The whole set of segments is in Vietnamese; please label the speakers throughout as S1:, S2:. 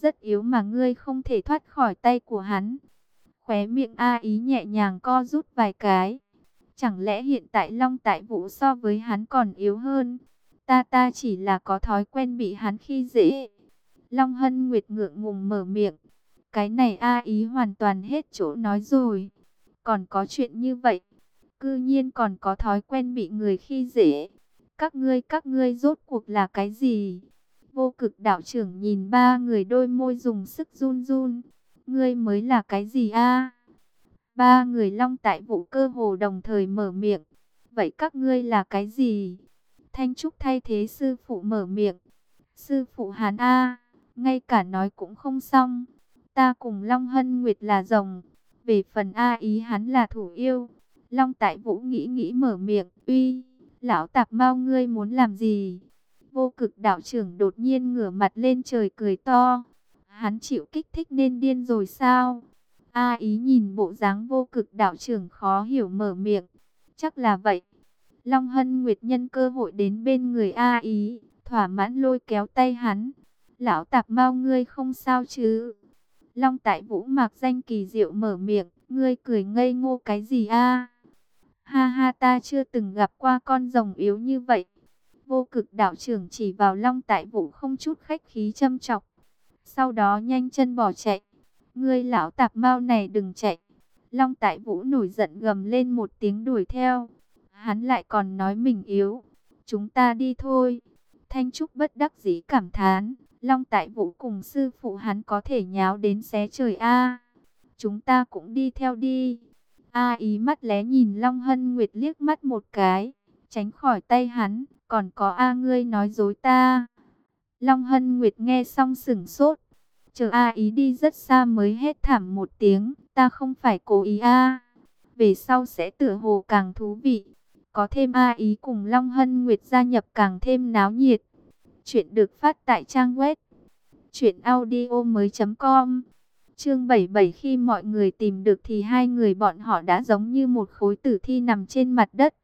S1: Rất yếu mà ngươi không thể thoát khỏi tay của hắn. Khóe miệng A ý nhẹ nhàng co rút vài cái. Chẳng lẽ hiện tại Long Tại Vũ so với hắn còn yếu hơn? Ta ta chỉ là có thói quen bị hắn khi dễ. Long Hân Nguyệt ngượng ngùng mở miệng. Cái này A ý hoàn toàn hết chỗ nói rồi. Còn có chuyện như vậy. Cư nhiên còn có thói quen bị người khi dễ. Các ngươi các ngươi rốt cuộc là cái gì? Vô cực đạo trưởng nhìn ba người đôi môi dùng sức run run. Ngươi mới là cái gì a? Ba người long tại vụ cơ hồ đồng thời mở miệng. Vậy các ngươi là cái gì? Thanh Trúc thay thế sư phụ mở miệng. Sư phụ Hàn A, ngay cả nói cũng không xong. Ta cùng Long Hân Nguyệt là rồng. Về phần A ý hắn là thủ yêu. Long tại vũ nghĩ nghĩ mở miệng. Uy, lão tạp mau ngươi muốn làm gì? Vô cực đạo trưởng đột nhiên ngửa mặt lên trời cười to. Hắn chịu kích thích nên điên rồi sao? A ý nhìn bộ dáng vô cực đạo trưởng khó hiểu mở miệng. Chắc là vậy. Long Hân Nguyệt nhân cơ hội đến bên người A ý, thỏa mãn lôi kéo tay hắn. Lão tạp mau ngươi không sao chứ? Long tại vũ mạc danh kỳ diệu mở miệng, ngươi cười ngây ngô cái gì a? Ha ha ta chưa từng gặp qua con rồng yếu như vậy. Vô cực đạo trưởng chỉ vào long tại vũ không chút khách khí châm chọc. Sau đó nhanh chân bỏ chạy. Ngươi lão tạp mau này đừng chạy. Long tại vũ nổi giận gầm lên một tiếng đuổi theo. Hắn lại còn nói mình yếu. Chúng ta đi thôi. Thanh Trúc bất đắc dĩ cảm thán. Long tại vũ cùng sư phụ hắn có thể nháo đến xé trời a. Chúng ta cũng đi theo đi. A ý mắt lé nhìn Long Hân Nguyệt liếc mắt một cái. Tránh khỏi tay hắn. Còn có A ngươi nói dối ta. Long Hân Nguyệt nghe xong sửng sốt. Chờ A ý đi rất xa mới hết thảm một tiếng. Ta không phải cố ý A. Về sau sẽ tựa hồ càng thú vị. Có thêm A ý cùng Long Hân Nguyệt gia nhập càng thêm náo nhiệt. Chuyện được phát tại trang web. Chuyện audio mới com. Chương 77 khi mọi người tìm được thì hai người bọn họ đã giống như một khối tử thi nằm trên mặt đất.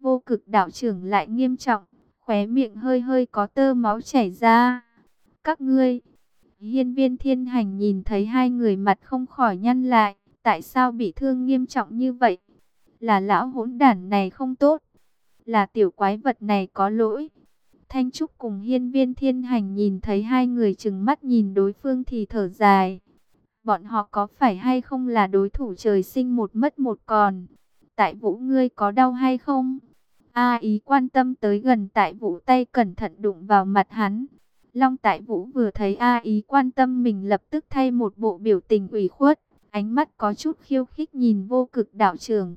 S1: Vô cực đạo trưởng lại nghiêm trọng khóe miệng hơi hơi có tơ máu chảy ra. Các ngươi, hiên viên thiên hành nhìn thấy hai người mặt không khỏi nhăn lại, tại sao bị thương nghiêm trọng như vậy? Là lão hỗn đản này không tốt, là tiểu quái vật này có lỗi. Thanh Trúc cùng hiên viên thiên hành nhìn thấy hai người chừng mắt nhìn đối phương thì thở dài. Bọn họ có phải hay không là đối thủ trời sinh một mất một còn? Tại vũ ngươi có đau hay không? A ý quan tâm tới gần tại vũ tay cẩn thận đụng vào mặt hắn. Long tại vũ vừa thấy A ý quan tâm mình lập tức thay một bộ biểu tình ủy khuất. Ánh mắt có chút khiêu khích nhìn vô cực đạo trường.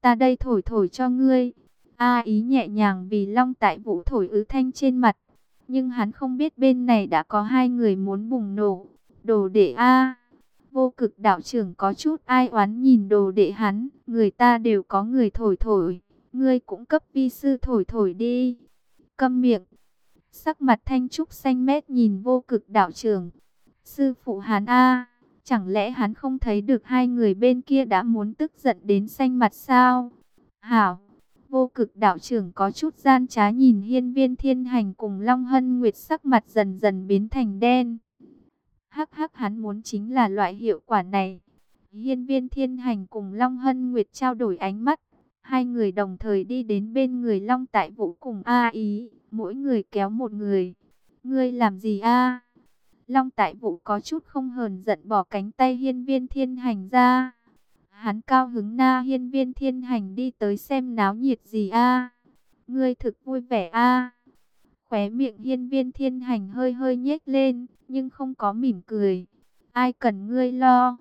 S1: Ta đây thổi thổi cho ngươi. A ý nhẹ nhàng vì long tại vũ thổi ứ thanh trên mặt. Nhưng hắn không biết bên này đã có hai người muốn bùng nổ. Đồ đệ A. Vô cực đạo trưởng có chút ai oán nhìn đồ đệ hắn. Người ta đều có người thổi thổi ngươi cũng cấp vi sư thổi thổi đi. Câm miệng. Sắc mặt thanh trúc xanh mét nhìn vô cực đạo trưởng. Sư phụ hắn A, chẳng lẽ hắn không thấy được hai người bên kia đã muốn tức giận đến xanh mặt sao? Hảo, vô cực đạo trưởng có chút gian trá nhìn hiên viên thiên hành cùng Long Hân Nguyệt sắc mặt dần dần biến thành đen. Hắc hắc hắn muốn chính là loại hiệu quả này. Hiên viên thiên hành cùng Long Hân Nguyệt trao đổi ánh mắt. Hai người đồng thời đi đến bên người Long Tại Vũ cùng A Ý, mỗi người kéo một người. Ngươi làm gì a? Long Tại Vũ có chút không hờn giận bỏ cánh tay hiên viên thiên hành ra. Hắn cao hứng na hiên viên thiên hành đi tới xem náo nhiệt gì a. Ngươi thực vui vẻ a. Khóe miệng hiên viên thiên hành hơi hơi nhếch lên, nhưng không có mỉm cười. Ai cần ngươi lo?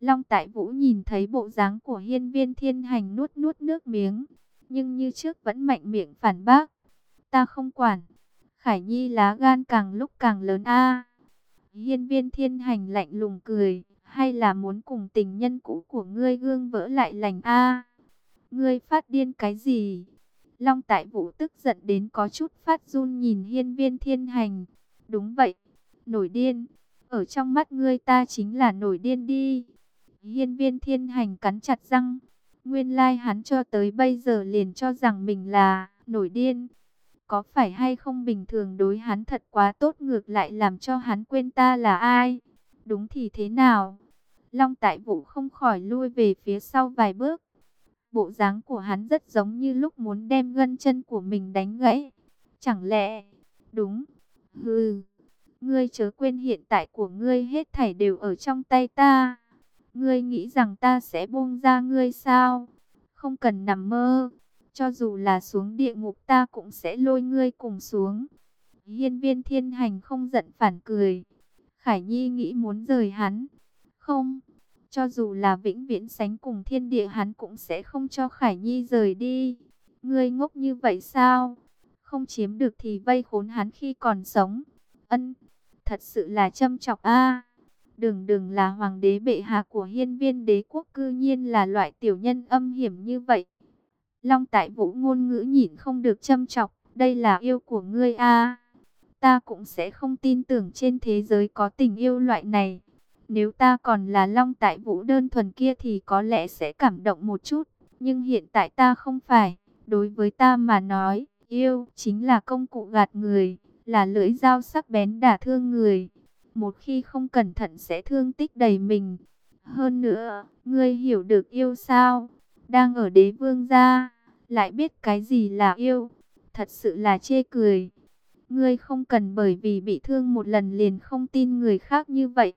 S1: Long Tại Vũ nhìn thấy bộ dáng của hiên viên thiên hành nuốt nuốt nước miếng, nhưng như trước vẫn mạnh miệng phản bác. Ta không quản, Khải Nhi lá gan càng lúc càng lớn a. Hiên viên thiên hành lạnh lùng cười, hay là muốn cùng tình nhân cũ của ngươi gương vỡ lại lành a? Ngươi phát điên cái gì? Long Tại Vũ tức giận đến có chút phát run nhìn hiên viên thiên hành. Đúng vậy, nổi điên. Ở trong mắt ngươi ta chính là nổi điên đi. Hiên viên thiên hành cắn chặt răng. Nguyên lai like hắn cho tới bây giờ liền cho rằng mình là nổi điên. Có phải hay không bình thường đối hắn thật quá tốt ngược lại làm cho hắn quên ta là ai? Đúng thì thế nào? Long Tại Vũ không khỏi lui về phía sau vài bước. Bộ dáng của hắn rất giống như lúc muốn đem gân chân của mình đánh gãy. Chẳng lẽ... Đúng. Hừ. Ngươi chớ quên hiện tại của ngươi hết thảy đều ở trong tay ta. Ngươi nghĩ rằng ta sẽ buông ra ngươi sao? Không cần nằm mơ. Cho dù là xuống địa ngục ta cũng sẽ lôi ngươi cùng xuống. Hiên viên thiên hành không giận phản cười. Khải Nhi nghĩ muốn rời hắn. Không, cho dù là vĩnh viễn sánh cùng thiên địa hắn cũng sẽ không cho Khải Nhi rời đi. Ngươi ngốc như vậy sao? Không chiếm được thì vây khốn hắn khi còn sống. Ân, thật sự là châm chọc a. Đừng đừng là hoàng đế bệ hạ của hiên viên đế quốc cư nhiên là loại tiểu nhân âm hiểm như vậy. Long tại vũ ngôn ngữ nhìn không được châm chọc, đây là yêu của ngươi a. Ta cũng sẽ không tin tưởng trên thế giới có tình yêu loại này. Nếu ta còn là long tại vũ đơn thuần kia thì có lẽ sẽ cảm động một chút. Nhưng hiện tại ta không phải. Đối với ta mà nói, yêu chính là công cụ gạt người, là lưỡi dao sắc bén đả thương người. Một khi không cẩn thận sẽ thương tích đầy mình. Hơn nữa, ngươi hiểu được yêu sao? Đang ở đế vương gia, lại biết cái gì là yêu. Thật sự là chê cười. Ngươi không cần bởi vì bị thương một lần liền không tin người khác như vậy.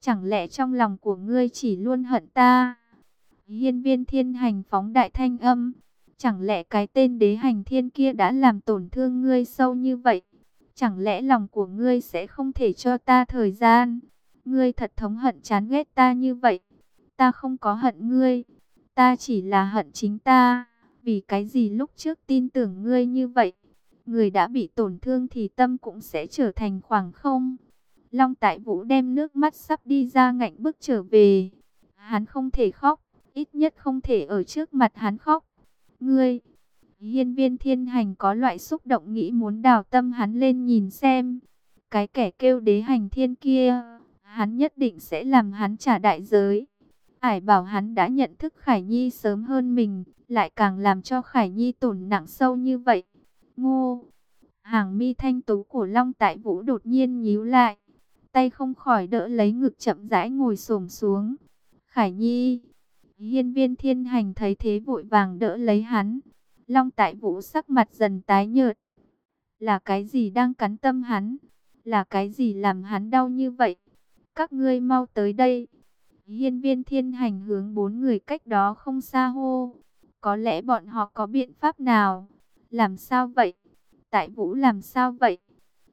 S1: Chẳng lẽ trong lòng của ngươi chỉ luôn hận ta? Hiên viên thiên hành phóng đại thanh âm. Chẳng lẽ cái tên đế hành thiên kia đã làm tổn thương ngươi sâu như vậy? Chẳng lẽ lòng của ngươi sẽ không thể cho ta thời gian? Ngươi thật thống hận chán ghét ta như vậy. Ta không có hận ngươi. Ta chỉ là hận chính ta. Vì cái gì lúc trước tin tưởng ngươi như vậy? Người đã bị tổn thương thì tâm cũng sẽ trở thành khoảng không. Long Tại Vũ đem nước mắt sắp đi ra ngạnh bước trở về. Hắn không thể khóc, ít nhất không thể ở trước mặt hắn khóc. Ngươi, hiên viên thiên hành có loại xúc động nghĩ muốn đào tâm hắn lên nhìn xem. Cái kẻ kêu đế hành thiên kia, hắn nhất định sẽ làm hắn trả đại giới. Ải bảo hắn đã nhận thức Khải Nhi sớm hơn mình, lại càng làm cho Khải Nhi tổn nặng sâu như vậy. Ngô, hàng mi thanh tú của Long Tại Vũ đột nhiên nhíu lại tay không khỏi đỡ lấy ngực chậm rãi ngồi xổm xuống. Khải Nhi, hiên viên thiên hành thấy thế vội vàng đỡ lấy hắn. Long tại vũ sắc mặt dần tái nhợt. Là cái gì đang cắn tâm hắn? Là cái gì làm hắn đau như vậy? Các ngươi mau tới đây. Hiên viên thiên hành hướng bốn người cách đó không xa hô. Có lẽ bọn họ có biện pháp nào? Làm sao vậy? Tại vũ làm sao vậy?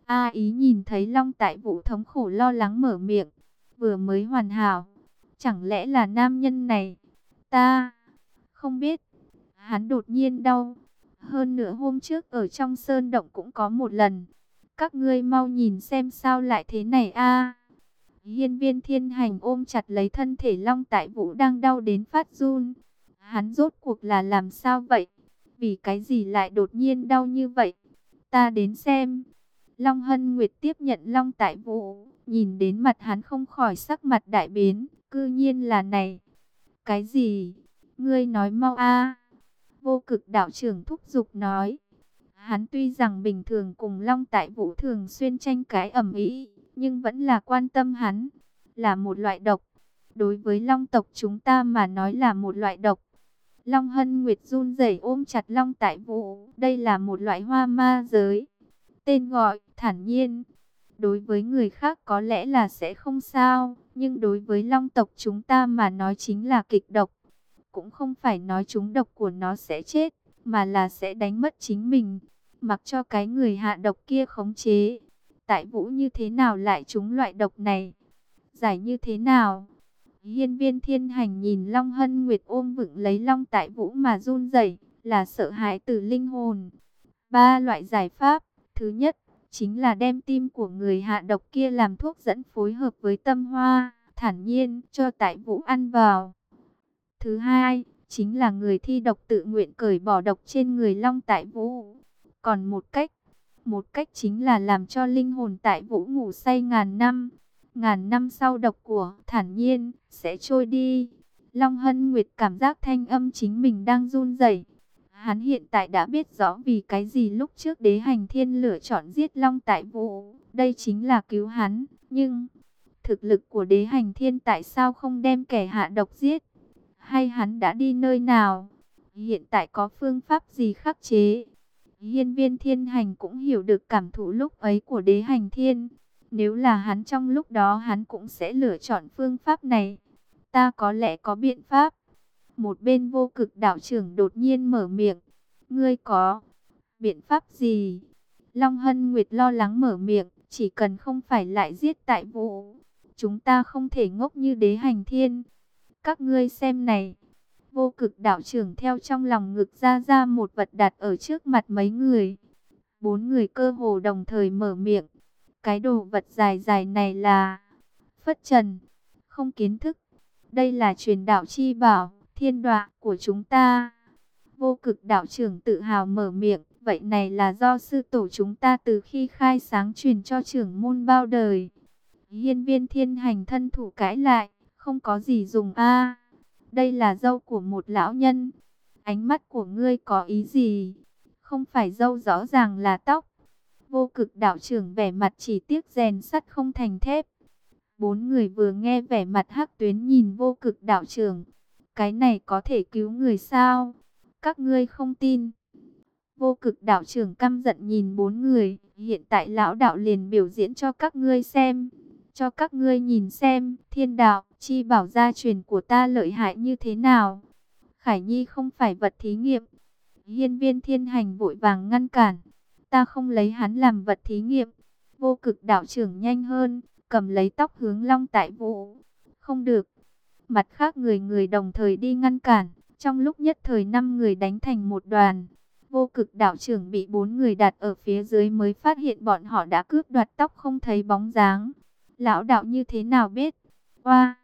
S1: A ý nhìn thấy Long Tại Vũ thống khổ lo lắng mở miệng, vừa mới hoàn hảo, chẳng lẽ là nam nhân này? Ta không biết. Hắn đột nhiên đau, hơn nửa hôm trước ở trong sơn động cũng có một lần. Các ngươi mau nhìn xem sao lại thế này a. Hiên viên thiên hành ôm chặt lấy thân thể Long Tại Vũ đang đau đến phát run. Hắn rốt cuộc là làm sao vậy? Vì cái gì lại đột nhiên đau như vậy? Ta đến xem. Long Hân Nguyệt tiếp nhận Long Tại Vũ, nhìn đến mặt hắn không khỏi sắc mặt đại biến, cư nhiên là này. Cái gì? Ngươi nói mau a. Vô cực đạo trưởng thúc giục nói. Hắn tuy rằng bình thường cùng Long Tại Vũ thường xuyên tranh cãi ầm ĩ, nhưng vẫn là quan tâm hắn, là một loại độc. Đối với Long tộc chúng ta mà nói là một loại độc. Long Hân Nguyệt run rẩy ôm chặt Long Tại Vũ, đây là một loại hoa ma giới Tên gọi, thản nhiên. Đối với người khác có lẽ là sẽ không sao, nhưng đối với long tộc chúng ta mà nói chính là kịch độc. Cũng không phải nói chúng độc của nó sẽ chết, mà là sẽ đánh mất chính mình, mặc cho cái người hạ độc kia khống chế. Tại vũ như thế nào lại chúng loại độc này? Giải như thế nào? Hiên viên thiên hành nhìn Long Hân Nguyệt ôm vựng lấy Long tại vũ mà run rẩy là sợ hãi từ linh hồn. Ba loại giải pháp. Thứ nhất, chính là đem tim của người hạ độc kia làm thuốc dẫn phối hợp với tâm hoa, thản nhiên cho tại vũ ăn vào. Thứ hai, chính là người thi độc tự nguyện cởi bỏ độc trên người long tại vũ. Còn một cách, một cách chính là làm cho linh hồn tại vũ ngủ say ngàn năm. Ngàn năm sau độc của thản nhiên sẽ trôi đi. Long Hân Nguyệt cảm giác thanh âm chính mình đang run rẩy Hắn hiện tại đã biết rõ vì cái gì lúc trước đế hành thiên lựa chọn giết Long Tại Vũ. Đây chính là cứu hắn. Nhưng Thực lực của đế hành thiên tại sao không đem kẻ hạ độc giết? Hay hắn đã đi nơi nào? Hiện tại có phương pháp gì khắc chế? Hiên viên thiên hành cũng hiểu được cảm thụ lúc ấy của đế hành thiên. Nếu là hắn trong lúc đó, hắn cũng sẽ lựa chọn phương pháp này. Ta có lẽ có biện pháp. Một bên vô cực đạo trưởng đột nhiên mở miệng. Ngươi có biện pháp gì? Long Hân Nguyệt lo lắng mở miệng. Chỉ cần không phải lại giết tại vụ. Chúng ta không thể ngốc như đế hành thiên. Các ngươi xem này. Vô cực đạo trưởng theo trong lòng ngực ra ra một vật đặt ở trước mặt mấy người. Bốn người cơ hồ đồng thời mở miệng. Cái đồ vật dài dài này là Phất Trần, không kiến thức. Đây là truyền đạo chi bảo, thiên đoạ của chúng ta. Vô cực đạo trưởng tự hào mở miệng. Vậy này là do sư tổ chúng ta từ khi khai sáng truyền cho trưởng môn bao đời. Hiên viên thiên hành thân thủ cãi lại, không có gì dùng a Đây là dâu của một lão nhân. Ánh mắt của ngươi có ý gì? Không phải dâu rõ ràng là tóc. Vô cực đạo trưởng vẻ mặt chỉ tiếc rèn sắt không thành thép. Bốn người vừa nghe vẻ mặt hắc tuyến nhìn vô cực đạo trưởng. Cái này có thể cứu người sao? Các ngươi không tin. Vô cực đạo trưởng căm giận nhìn bốn người. Hiện tại lão đạo liền biểu diễn cho các ngươi xem. Cho các ngươi nhìn xem, thiên đạo, chi bảo gia truyền của ta lợi hại như thế nào. Khải Nhi không phải vật thí nghiệm. Hiên viên thiên hành vội vàng ngăn cản. Ta không lấy hắn làm vật thí nghiệm. Vô cực đạo trưởng nhanh hơn, cầm lấy tóc hướng long tại vũ. Không được. Mặt khác người người đồng thời đi ngăn cản. Trong lúc nhất thời năm người đánh thành một đoàn. Vô cực đạo trưởng bị bốn người đặt ở phía dưới mới phát hiện bọn họ đã cướp đoạt tóc không thấy bóng dáng. Lão đạo như thế nào biết? Oa,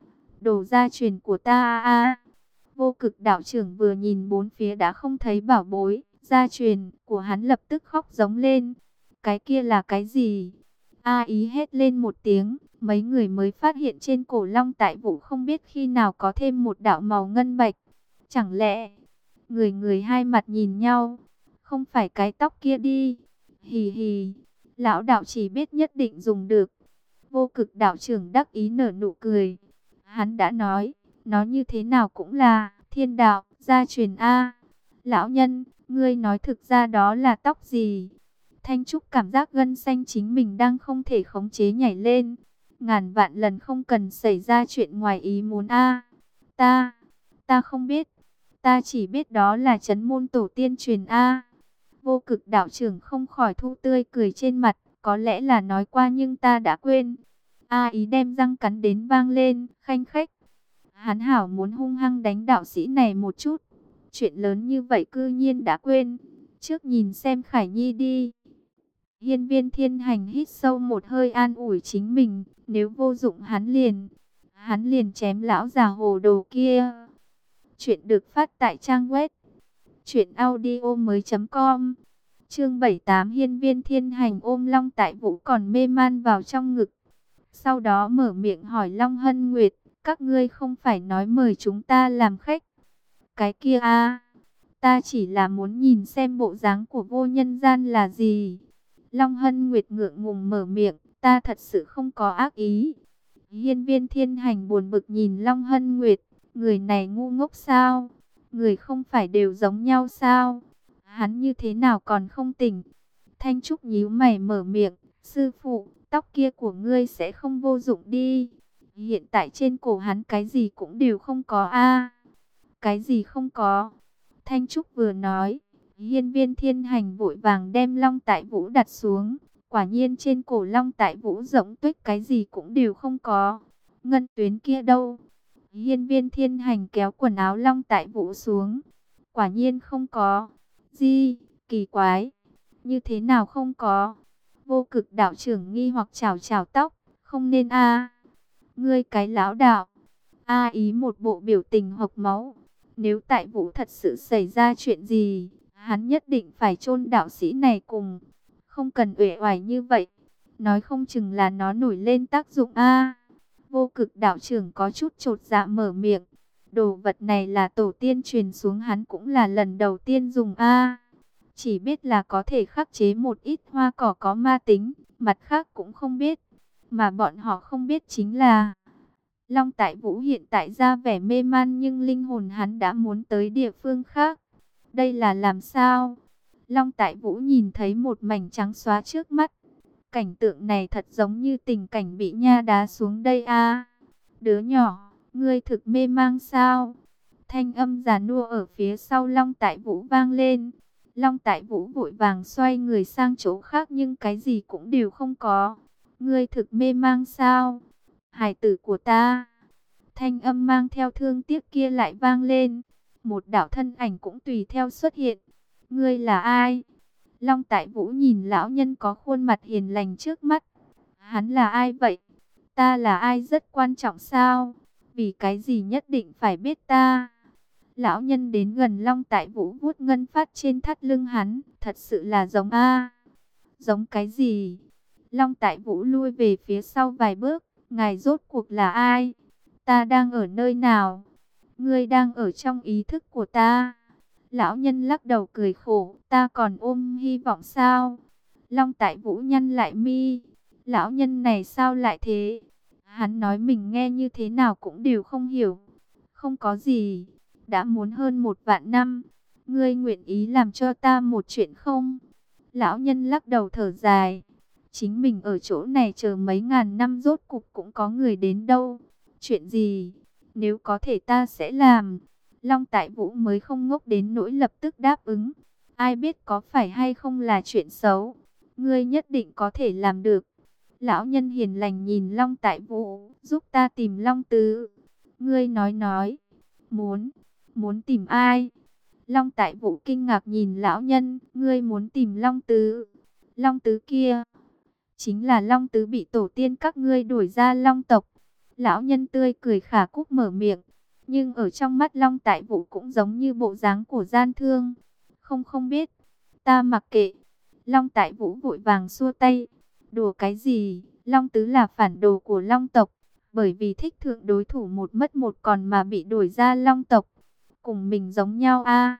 S1: đồ gia truyền của ta a. Vô cực đạo trưởng vừa nhìn bốn phía đã không thấy bảo bối, gia truyền của hắn lập tức khóc giống lên. Cái kia là cái gì? A ý hét lên một tiếng, mấy người mới phát hiện trên cổ long tại vụ không biết khi nào có thêm một đạo màu ngân bạch. Chẳng lẽ, người người hai mặt nhìn nhau, không phải cái tóc kia đi. Hì hì, lão đạo chỉ biết nhất định dùng được. Vô cực đạo trưởng đắc ý nở nụ cười. Hắn đã nói, nó như thế nào cũng là thiên đạo, gia truyền A. Lão nhân, ngươi nói thực ra đó là tóc gì? Thanh Trúc cảm giác gân xanh chính mình đang không thể khống chế nhảy lên. Ngàn vạn lần không cần xảy ra chuyện ngoài ý muốn A. Ta, ta không biết. Ta chỉ biết đó là chấn môn tổ tiên truyền A. Vô cực đạo trưởng không khỏi thu tươi cười trên mặt. Có lẽ là nói qua nhưng ta đã quên. A ý đem răng cắn đến vang lên, khanh khách. Hắn hảo muốn hung hăng đánh đạo sĩ này một chút. Chuyện lớn như vậy cư nhiên đã quên. Trước nhìn xem Khải Nhi đi. Hiên viên thiên hành hít sâu một hơi an ủi chính mình. Nếu vô dụng hắn liền. Hắn liền chém lão già hồ đồ kia. Chuyện được phát tại trang web. Chuyện audio mới.com Chương 78 Hiên viên thiên hành ôm long tại vũ còn mê man vào trong ngực. Sau đó mở miệng hỏi Long Hân Nguyệt, các ngươi không phải nói mời chúng ta làm khách. Cái kia a ta chỉ là muốn nhìn xem bộ dáng của vô nhân gian là gì. Long Hân Nguyệt ngượng ngùng mở miệng, ta thật sự không có ác ý. Hiên viên thiên hành buồn bực nhìn Long Hân Nguyệt, người này ngu ngốc sao? Người không phải đều giống nhau sao? Hắn như thế nào còn không tỉnh? Thanh Trúc nhíu mày mở miệng, sư phụ, tóc kia của ngươi sẽ không vô dụng đi. Hiện tại trên cổ hắn cái gì cũng đều không có a Cái gì không có? Thanh Trúc vừa nói, hiên viên thiên hành vội vàng đem long tại vũ đặt xuống. Quả nhiên trên cổ long tại vũ rỗng tuyết cái gì cũng đều không có. Ngân tuyến kia đâu? Hiên viên thiên hành kéo quần áo long tại vũ xuống. Quả nhiên không có. Di, kỳ quái. Như thế nào không có? Vô cực đạo trưởng nghi hoặc chào chào tóc. Không nên a Ngươi cái lão đạo. A ý một bộ biểu tình hộc máu. Nếu tại vũ thật sự xảy ra chuyện gì, hắn nhất định phải chôn đạo sĩ này cùng. Không cần uể oải như vậy. Nói không chừng là nó nổi lên tác dụng a Vô cực đạo trưởng có chút trột dạ mở miệng. Đồ vật này là tổ tiên truyền xuống hắn cũng là lần đầu tiên dùng A. Chỉ biết là có thể khắc chế một ít hoa cỏ có ma tính, mặt khác cũng không biết. Mà bọn họ không biết chính là Long Tại Vũ hiện tại ra vẻ mê man nhưng linh hồn hắn đã muốn tới địa phương khác. Đây là làm sao? Long Tại Vũ nhìn thấy một mảnh trắng xóa trước mắt. Cảnh tượng này thật giống như tình cảnh bị nha đá xuống đây a. Đứa nhỏ, ngươi thực mê mang sao? Thanh âm già nua ở phía sau Long Tại Vũ vang lên. Long Tại Vũ vội vàng xoay người sang chỗ khác nhưng cái gì cũng đều không có. Ngươi thực mê mang sao? Hải tử của ta. Thanh âm mang theo thương tiếc kia lại vang lên. Một đạo thân ảnh cũng tùy theo xuất hiện. Ngươi là ai? Long Tại Vũ nhìn lão nhân có khuôn mặt hiền lành trước mắt. Hắn là ai vậy? Ta là ai rất quan trọng sao? Vì cái gì nhất định phải biết ta? Lão nhân đến gần Long Tại Vũ vuốt ngân phát trên thắt lưng hắn. Thật sự là giống A. Giống cái gì? Long Tại Vũ lui về phía sau vài bước. Ngài rốt cuộc là ai? Ta đang ở nơi nào? Ngươi đang ở trong ý thức của ta. Lão nhân lắc đầu cười khổ, ta còn ôm hy vọng sao? Long tại vũ nhăn lại mi. Lão nhân này sao lại thế? Hắn nói mình nghe như thế nào cũng đều không hiểu. Không có gì. Đã muốn hơn một vạn năm. Ngươi nguyện ý làm cho ta một chuyện không? Lão nhân lắc đầu thở dài. Chính mình ở chỗ này chờ mấy ngàn năm rốt cục cũng có người đến đâu. Chuyện gì? Nếu có thể ta sẽ làm. Long Tại Vũ mới không ngốc đến nỗi lập tức đáp ứng. Ai biết có phải hay không là chuyện xấu. Ngươi nhất định có thể làm được. Lão nhân hiền lành nhìn Long Tại Vũ, giúp ta tìm Long Tứ. Ngươi nói nói, muốn, muốn tìm ai? Long Tại Vũ kinh ngạc nhìn lão nhân, ngươi muốn tìm Long Tứ. Long Tứ kia, chính là Long Tứ bị tổ tiên các ngươi đuổi ra Long tộc. Lão nhân tươi cười khả cúc mở miệng, nhưng ở trong mắt Long Tại Vũ cũng giống như bộ dáng của gian thương. Không không biết, ta mặc kệ. Long Tại Vũ vội vàng xua tay. Đùa cái gì, Long Tứ là phản đồ của Long tộc. Bởi vì thích thượng đối thủ một mất một còn mà bị đuổi ra Long tộc. Cùng mình giống nhau a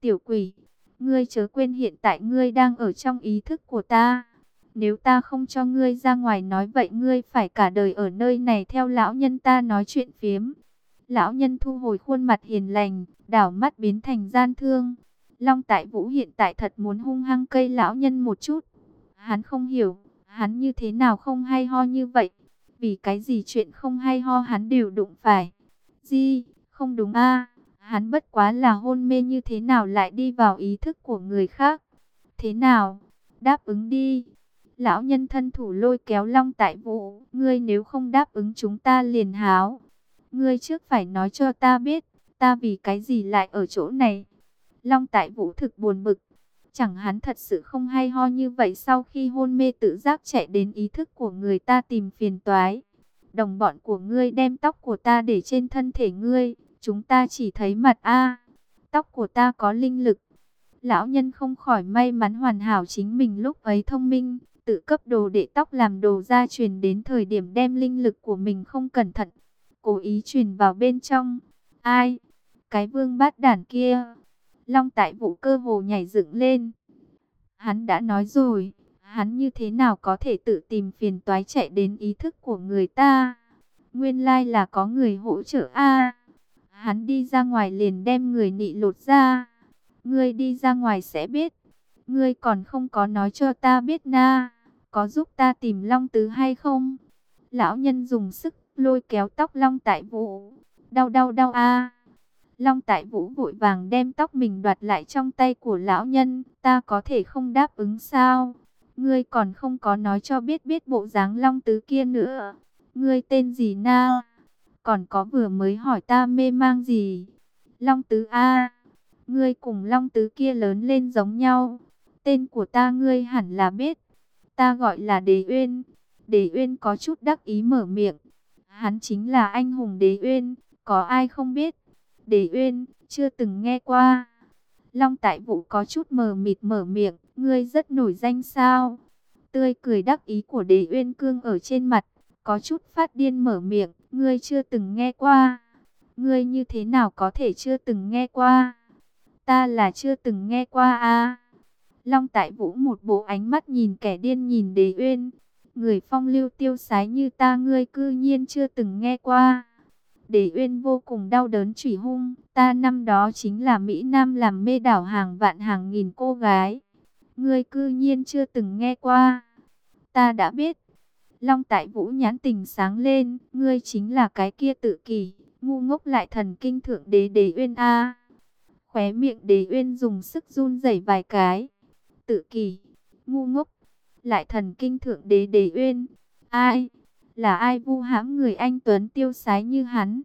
S1: Tiểu quỷ, ngươi chớ quên hiện tại ngươi đang ở trong ý thức của ta. Nếu ta không cho ngươi ra ngoài nói vậy ngươi phải cả đời ở nơi này theo lão nhân ta nói chuyện phiếm. Lão nhân thu hồi khuôn mặt hiền lành, đảo mắt biến thành gian thương. Long Tại Vũ hiện tại thật muốn hung hăng cây lão nhân một chút. Hắn không hiểu, hắn như thế nào không hay ho như vậy. Vì cái gì chuyện không hay ho hắn đều đụng phải. Di, không đúng a hắn bất quá là hôn mê như thế nào lại đi vào ý thức của người khác. Thế nào? Đáp ứng đi. Lão nhân thân thủ lôi kéo Long Tại Vũ. Ngươi nếu không đáp ứng chúng ta liền háo. Ngươi trước phải nói cho ta biết, ta vì cái gì lại ở chỗ này. Long tại vũ thực buồn bực. Chẳng hắn thật sự không hay ho như vậy sau khi hôn mê tự giác chạy đến ý thức của người ta tìm phiền toái. Đồng bọn của ngươi đem tóc của ta để trên thân thể ngươi, chúng ta chỉ thấy mặt A. Tóc của ta có linh lực. Lão nhân không khỏi may mắn hoàn hảo chính mình lúc ấy thông minh, tự cấp đồ để tóc làm đồ gia truyền đến thời điểm đem linh lực của mình không cẩn thận cố ý truyền vào bên trong. Ai? Cái vương bát đản kia. Long tại vụ cơ hồ nhảy dựng lên. Hắn đã nói rồi, hắn như thế nào có thể tự tìm phiền toái chạy đến ý thức của người ta. Nguyên lai là có người hỗ trợ a hắn đi ra ngoài liền đem người nị lột ra. Ngươi đi ra ngoài sẽ biết. Ngươi còn không có nói cho ta biết na. Có giúp ta tìm Long Tứ hay không? Lão nhân dùng sức lôi kéo tóc Long Tại Vũ. Đau đau đau a. Long Tại Vũ vội vàng đem tóc mình đoạt lại trong tay của lão nhân, ta có thể không đáp ứng sao? Ngươi còn không có nói cho biết biết bộ dáng Long Tứ kia nữa. Ngươi tên gì na? Còn có vừa mới hỏi ta mê mang gì? Long Tứ a. Ngươi cùng Long Tứ kia lớn lên giống nhau. Tên của ta ngươi hẳn là biết. Ta gọi là Đế Uyên. Đế Uyên có chút đắc ý mở miệng. Hắn chính là anh hùng Đế Uyên, có ai không biết? Đế Uyên, chưa từng nghe qua. Long Tại Vũ có chút mờ mịt mở miệng, ngươi rất nổi danh sao? Tươi cười đắc ý của Đế Uyên cương ở trên mặt, có chút phát điên mở miệng, ngươi chưa từng nghe qua. Ngươi như thế nào có thể chưa từng nghe qua? Ta là chưa từng nghe qua a. Long Tại Vũ một bộ ánh mắt nhìn kẻ điên nhìn Đề Uyên, Người phong lưu tiêu sái như ta ngươi cư nhiên chưa từng nghe qua. Để Uyên vô cùng đau đớn chửi hung, ta năm đó chính là Mỹ Nam làm mê đảo hàng vạn hàng nghìn cô gái. Ngươi cư nhiên chưa từng nghe qua. Ta đã biết. Long Tại Vũ nhãn tình sáng lên, ngươi chính là cái kia tự kỷ, ngu ngốc lại thần kinh thượng đế Đế Uyên a. Khóe miệng Đế Uyên dùng sức run rẩy vài cái. Tự kỷ, ngu ngốc, lại thần kinh thượng đế Đế Uyên. Ai? Là ai vu hãm người anh tuấn tiêu sái như hắn?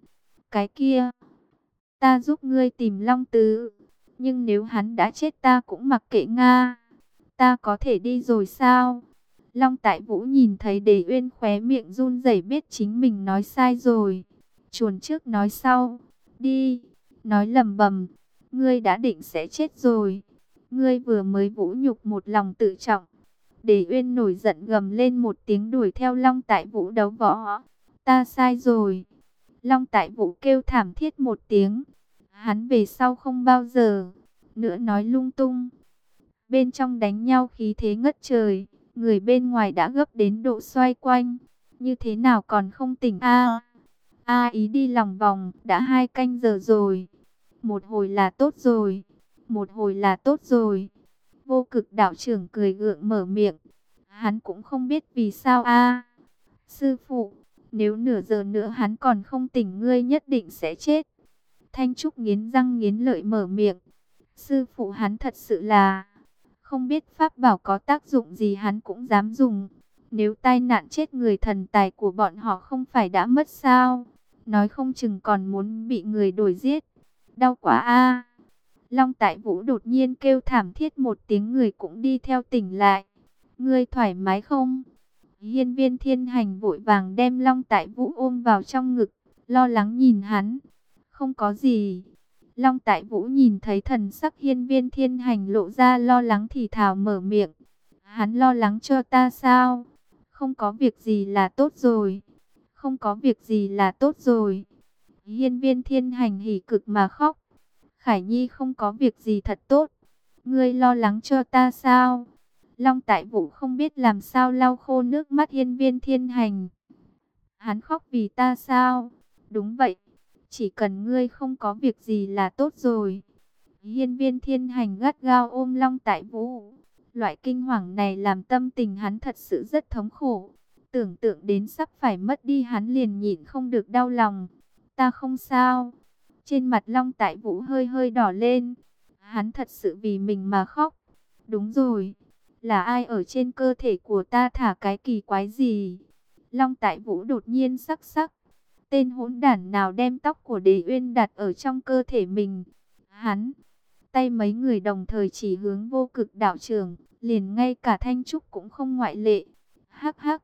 S1: Cái kia, ta giúp ngươi tìm Long Tứ, nhưng nếu hắn đã chết ta cũng mặc kệ Nga. Ta có thể đi rồi sao? Long Tại Vũ nhìn thấy Đề Uyên khóe miệng run rẩy biết chính mình nói sai rồi. Chuồn trước nói sau. Đi. Nói lầm bầm. Ngươi đã định sẽ chết rồi. Ngươi vừa mới vũ nhục một lòng tự trọng. Đề Uyên nổi giận gầm lên một tiếng đuổi theo Long Tại Vũ đấu võ. Ta sai rồi. Long Tại Vũ kêu thảm thiết một tiếng. Hắn về sau không bao giờ nữa nói lung tung. Bên trong đánh nhau khí thế ngất trời người bên ngoài đã gấp đến độ xoay quanh, như thế nào còn không tỉnh a? A ý đi lòng vòng, đã hai canh giờ rồi. Một hồi là tốt rồi, một hồi là tốt rồi. Vô cực đạo trưởng cười gượng mở miệng. Hắn cũng không biết vì sao a. Sư phụ, nếu nửa giờ nữa hắn còn không tỉnh ngươi nhất định sẽ chết. Thanh Trúc nghiến răng nghiến lợi mở miệng. Sư phụ hắn thật sự là không biết pháp bảo có tác dụng gì hắn cũng dám dùng. Nếu tai nạn chết người thần tài của bọn họ không phải đã mất sao? Nói không chừng còn muốn bị người đổi giết. Đau quá a. Long Tại Vũ đột nhiên kêu thảm thiết một tiếng người cũng đi theo tỉnh lại. Ngươi thoải mái không? Hiên viên thiên hành vội vàng đem Long Tại Vũ ôm vào trong ngực, lo lắng nhìn hắn. Không có gì, Long Tại Vũ nhìn thấy thần sắc hiên viên thiên hành lộ ra lo lắng thì thào mở miệng. Hắn lo lắng cho ta sao? Không có việc gì là tốt rồi. Không có việc gì là tốt rồi. Hiên viên thiên hành hỉ cực mà khóc. Khải Nhi không có việc gì thật tốt. Ngươi lo lắng cho ta sao? Long Tại Vũ không biết làm sao lau khô nước mắt hiên viên thiên hành. Hắn khóc vì ta sao? Đúng vậy. Chỉ cần ngươi không có việc gì là tốt rồi. Hiên viên thiên hành gắt gao ôm long tại vũ. Loại kinh hoàng này làm tâm tình hắn thật sự rất thống khổ. Tưởng tượng đến sắp phải mất đi hắn liền nhịn không được đau lòng. Ta không sao. Trên mặt long tại vũ hơi hơi đỏ lên. Hắn thật sự vì mình mà khóc. Đúng rồi. Là ai ở trên cơ thể của ta thả cái kỳ quái gì? Long tại vũ đột nhiên sắc sắc. Tên hỗn đản nào đem tóc của đế uyên đặt ở trong cơ thể mình. Hắn, tay mấy người đồng thời chỉ hướng vô cực đạo trường, liền ngay cả Thanh Trúc cũng không ngoại lệ. Hắc hắc.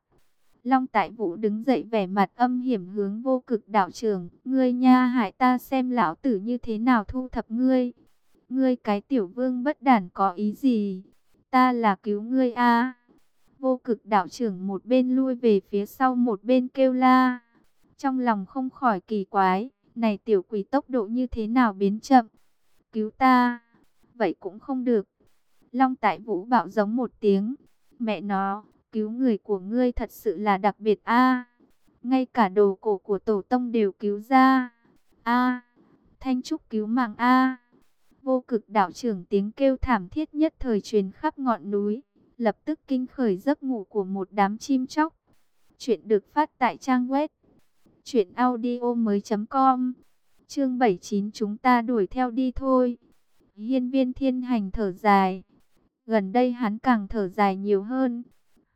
S1: Long Tại Vũ đứng dậy vẻ mặt âm hiểm hướng vô cực đạo trường. Ngươi nha hại ta xem lão tử như thế nào thu thập ngươi. Ngươi cái tiểu vương bất đản có ý gì? Ta là cứu ngươi a Vô cực đạo trưởng một bên lui về phía sau một bên kêu la. Trong lòng không khỏi kỳ quái, này tiểu quỷ tốc độ như thế nào biến chậm? Cứu ta! Vậy cũng không được. Long tại vũ bạo giống một tiếng. Mẹ nó, cứu người của ngươi thật sự là đặc biệt a Ngay cả đồ cổ của tổ tông đều cứu ra. a Thanh trúc cứu mạng a Vô cực đạo trưởng tiếng kêu thảm thiết nhất thời truyền khắp ngọn núi. Lập tức kinh khởi giấc ngủ của một đám chim chóc. Chuyện được phát tại trang web Chuyện audio mới com. Chương 79 chúng ta đuổi theo đi thôi. Hiên viên thiên hành thở dài. Gần đây hắn càng thở dài nhiều hơn.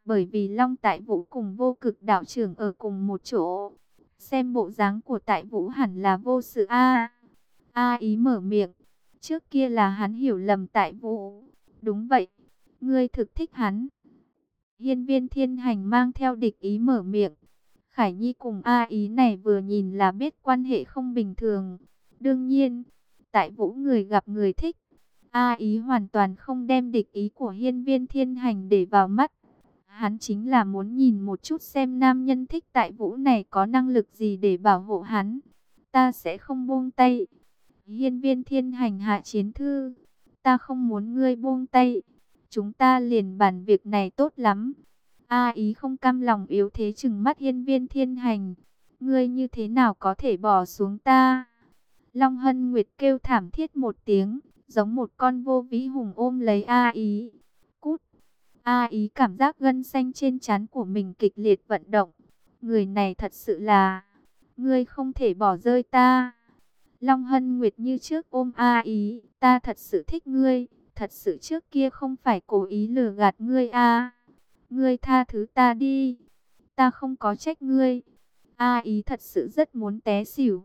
S1: Bởi vì Long Tại Vũ cùng vô cực đạo trưởng ở cùng một chỗ. Xem bộ dáng của Tại Vũ hẳn là vô sự A. A ý mở miệng. Trước kia là hắn hiểu lầm Tại Vũ. Đúng vậy. Ngươi thực thích hắn. Hiên viên thiên hành mang theo địch ý mở miệng. Khải Nhi cùng A Ý này vừa nhìn là biết quan hệ không bình thường. Đương nhiên, tại vũ người gặp người thích. A Ý hoàn toàn không đem địch ý của hiên viên thiên hành để vào mắt. Hắn chính là muốn nhìn một chút xem nam nhân thích tại vũ này có năng lực gì để bảo hộ hắn. Ta sẽ không buông tay. Hiên viên thiên hành hạ chiến thư. Ta không muốn ngươi buông tay. Chúng ta liền bàn việc này tốt lắm. A ý không cam lòng yếu thế chừng mắt hiên viên thiên hành. Ngươi như thế nào có thể bỏ xuống ta? Long Hân Nguyệt kêu thảm thiết một tiếng, giống một con vô vĩ hùng ôm lấy A ý. Cút! A ý cảm giác gân xanh trên trán của mình kịch liệt vận động. Người này thật sự là... Ngươi không thể bỏ rơi ta. Long Hân Nguyệt như trước ôm A ý. Ta thật sự thích ngươi. Thật sự trước kia không phải cố ý lừa gạt ngươi a Ngươi tha thứ ta đi. Ta không có trách ngươi. A ý thật sự rất muốn té xỉu.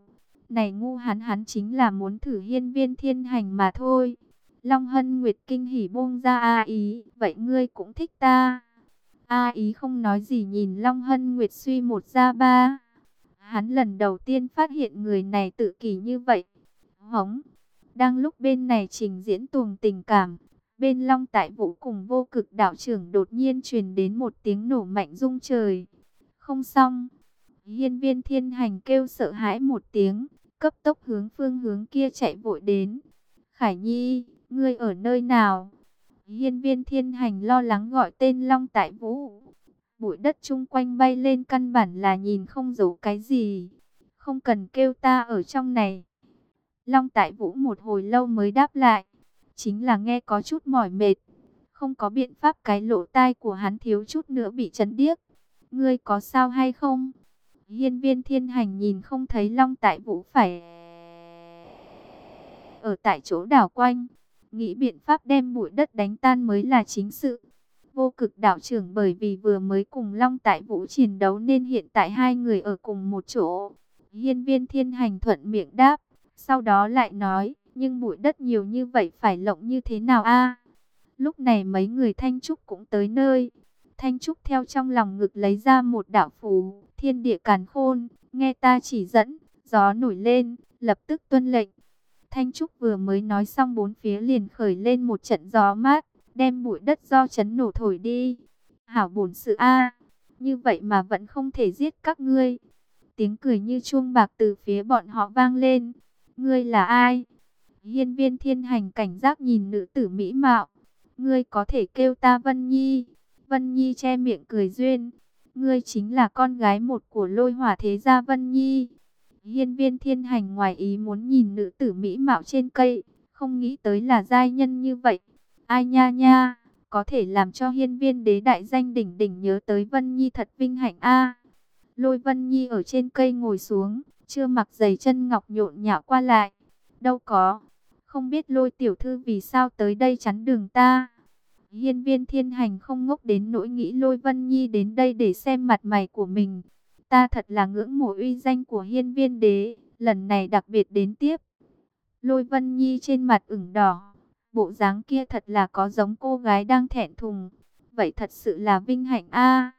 S1: Này ngu hắn hắn chính là muốn thử hiên viên thiên hành mà thôi. Long Hân Nguyệt kinh hỉ buông ra A ý. Vậy ngươi cũng thích ta. A ý không nói gì nhìn Long Hân Nguyệt suy một ra ba. Hắn lần đầu tiên phát hiện người này tự kỷ như vậy. Hống. Đang lúc bên này trình diễn tuồng tình cảm. Bên Long Tại Vũ cùng vô cực đạo trưởng đột nhiên truyền đến một tiếng nổ mạnh rung trời. Không xong. Hiên viên thiên hành kêu sợ hãi một tiếng. Cấp tốc hướng phương hướng kia chạy vội đến. Khải Nhi, ngươi ở nơi nào? Hiên viên thiên hành lo lắng gọi tên Long Tại Vũ. Bụi đất chung quanh bay lên căn bản là nhìn không giấu cái gì. Không cần kêu ta ở trong này. Long Tại Vũ một hồi lâu mới đáp lại. Chính là nghe có chút mỏi mệt. Không có biện pháp cái lỗ tai của hắn thiếu chút nữa bị chấn điếc. Ngươi có sao hay không? Hiên viên thiên hành nhìn không thấy Long Tại Vũ phải ở tại chỗ đảo quanh. Nghĩ biện pháp đem bụi đất đánh tan mới là chính sự. Vô cực đạo trưởng bởi vì vừa mới cùng Long Tại Vũ chiến đấu nên hiện tại hai người ở cùng một chỗ. Hiên viên thiên hành thuận miệng đáp. Sau đó lại nói, nhưng bụi đất nhiều như vậy phải lộng như thế nào a? Lúc này mấy người Thanh Trúc cũng tới nơi. Thanh Trúc theo trong lòng ngực lấy ra một đạo phù, thiên địa càn khôn, nghe ta chỉ dẫn, gió nổi lên, lập tức tuân lệnh. Thanh Trúc vừa mới nói xong bốn phía liền khởi lên một trận gió mát, đem bụi đất do chấn nổ thổi đi. Hảo bổn sự a, như vậy mà vẫn không thể giết các ngươi. Tiếng cười như chuông bạc từ phía bọn họ vang lên. Ngươi là ai? Hiên viên thiên hành cảnh giác nhìn nữ tử mỹ mạo. Ngươi có thể kêu ta Vân Nhi. Vân Nhi che miệng cười duyên. Ngươi chính là con gái một của lôi hỏa thế gia Vân Nhi. Hiên viên thiên hành ngoài ý muốn nhìn nữ tử mỹ mạo trên cây. Không nghĩ tới là giai nhân như vậy. Ai nha nha, có thể làm cho hiên viên đế đại danh đỉnh đỉnh nhớ tới Vân Nhi thật vinh hạnh a. Lôi Vân Nhi ở trên cây ngồi xuống, chưa mặc giày chân ngọc nhộn nhạo qua lại. Đâu có, không biết lôi tiểu thư vì sao tới đây chắn đường ta. Hiên viên thiên hành không ngốc đến nỗi nghĩ lôi Vân Nhi đến đây để xem mặt mày của mình. Ta thật là ngưỡng mộ uy danh của hiên viên đế, lần này đặc biệt đến tiếp. Lôi Vân Nhi trên mặt ửng đỏ, bộ dáng kia thật là có giống cô gái đang thẹn thùng. Vậy thật sự là vinh hạnh a.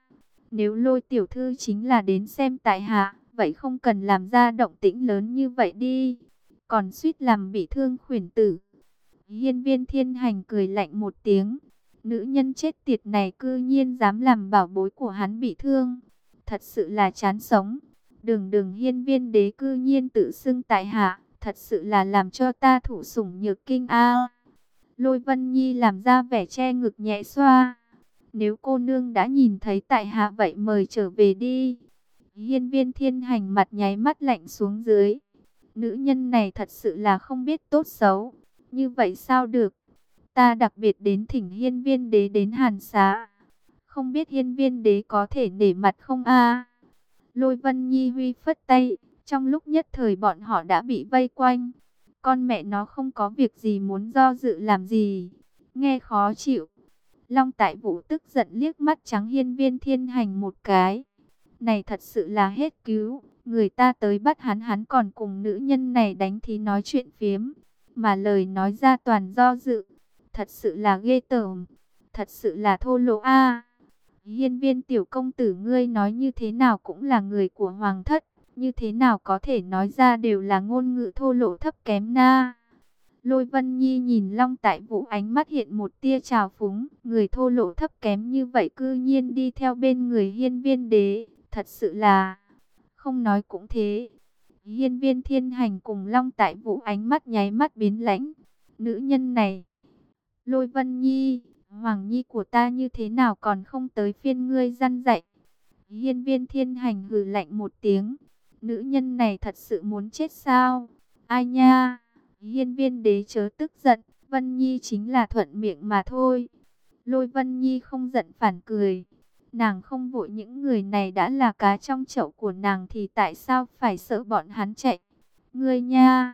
S1: nếu lôi tiểu thư chính là đến xem tại hạ, vậy không cần làm ra động tĩnh lớn như vậy đi còn suýt làm bị thương khuyển tử. Hiên viên thiên hành cười lạnh một tiếng, nữ nhân chết tiệt này cư nhiên dám làm bảo bối của hắn bị thương, thật sự là chán sống. Đường đường hiên viên đế cư nhiên tự xưng tại hạ, thật sự là làm cho ta thủ sủng nhược kinh a. Lôi Vân Nhi làm ra vẻ che ngực nhẹ xoa. Nếu cô nương đã nhìn thấy tại hạ vậy mời trở về đi. Hiên viên thiên hành mặt nháy mắt lạnh xuống dưới. Nữ nhân này thật sự là không biết tốt xấu. Như vậy sao được? Ta đặc biệt đến thỉnh hiên viên đế đến hàn xá. Không biết hiên viên đế có thể nể mặt không a Lôi vân nhi huy phất tay. Trong lúc nhất thời bọn họ đã bị vây quanh. Con mẹ nó không có việc gì muốn do dự làm gì. Nghe khó chịu. Long tại vũ tức giận liếc mắt trắng hiên viên thiên hành một cái. Này thật sự là hết cứu. Người ta tới bắt hắn hắn còn cùng nữ nhân này đánh thì nói chuyện phiếm. Mà lời nói ra toàn do dự. Thật sự là ghê tởm. Thật sự là thô lỗ a. Hiên viên tiểu công tử ngươi nói như thế nào cũng là người của hoàng thất. Như thế nào có thể nói ra đều là ngôn ngữ thô lỗ thấp kém na. Lôi Vân Nhi nhìn Long Tại Vũ ánh mắt hiện một tia trào phúng, người thô lỗ thấp kém như vậy cư nhiên đi theo bên người hiên viên đế, thật sự là không nói cũng thế. Hiên viên thiên hành cùng Long Tại Vũ ánh mắt nháy mắt biến lãnh. Nữ nhân này, Lôi Vân Nhi, Hoàng nhi của ta như thế nào còn không tới phiên ngươi răn dạy. Hiên viên thiên hành hừ lạnh một tiếng. Nữ nhân này thật sự muốn chết sao? Ai nha? Hiên viên đế chớ tức giận. Vân Nhi chính là thuận miệng mà thôi. Lôi Vân Nhi không giận phản cười. Nàng không vội những người này đã là cá trong chậu của nàng thì tại sao phải sợ bọn hắn chạy? Ngươi nha!